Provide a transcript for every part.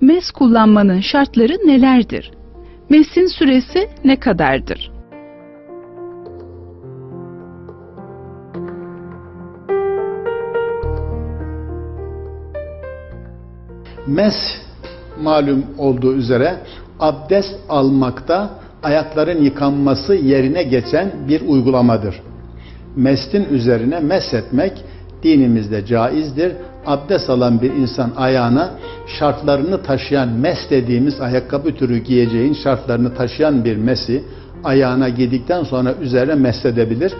MES kullanmanın şartları nelerdir? MES'in süresi ne kadardır? Mes malum olduğu üzere abdest almakta ayakların yıkanması yerine geçen bir uygulamadır. Mestin üzerine meshetmek dinimizde caizdir. Abdest alan bir insan ayağına şartlarını taşıyan mes dediğimiz ayakkabı türü giyeceğin şartlarını taşıyan bir mesi ayağına giydikten sonra üzerine meshedebilir.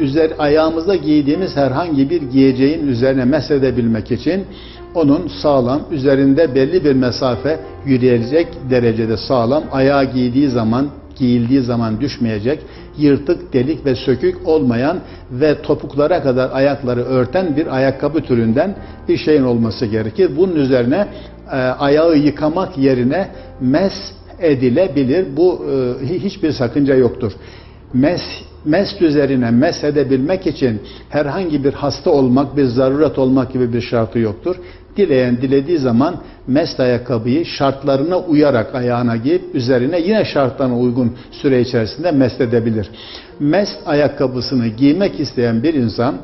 Üzer, ayağımızda giydiğimiz herhangi bir giyeceğin üzerine meshedebilmek için onun sağlam, üzerinde belli bir mesafe yürüyecek derecede sağlam, ayağı giydiği zaman, giyildiği zaman düşmeyecek, yırtık, delik ve sökük olmayan ve topuklara kadar ayakları örten bir ayakkabı türünden bir şeyin olması gerekir. Bunun üzerine e, ayağı yıkamak yerine mes edilebilir. Bu e, hiçbir sakınca yoktur. Mes mest üzerine mes edebilmek için herhangi bir hasta olmak, bir zaruret olmak gibi bir şartı yoktur. Dileyen dilediği zaman mest ayakkabıyı şartlarına uyarak ayağına giyip üzerine yine şartlarına uygun süre içerisinde mest edebilir. Mest ayakkabısını giymek isteyen bir insan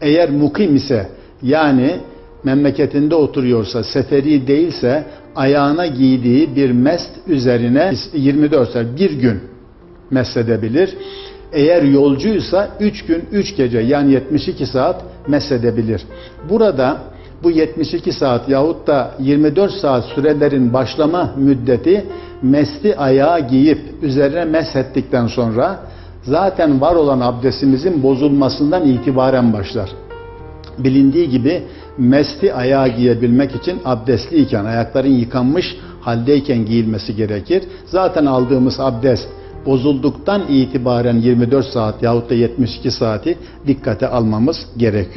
eğer mukim ise yani memleketinde oturuyorsa, seferi değilse ayağına giydiği bir mest üzerine 24 saat bir gün mesedebilir. Eğer yolcuysa 3 gün 3 gece yani 72 saat mesedebilir. Burada bu 72 saat yahut da 24 saat sürelerin başlama müddeti mesli ayağa giyip üzerine meshettikten sonra zaten var olan abdestimizin bozulmasından itibaren başlar. Bilindiği gibi mesli ayağa giyebilmek için abdestliyken, ayakların yıkanmış haldeyken giyilmesi gerekir. Zaten aldığımız abdest bozulduktan itibaren 24 saat yahut da 72 saati dikkate almamız gerekiyor.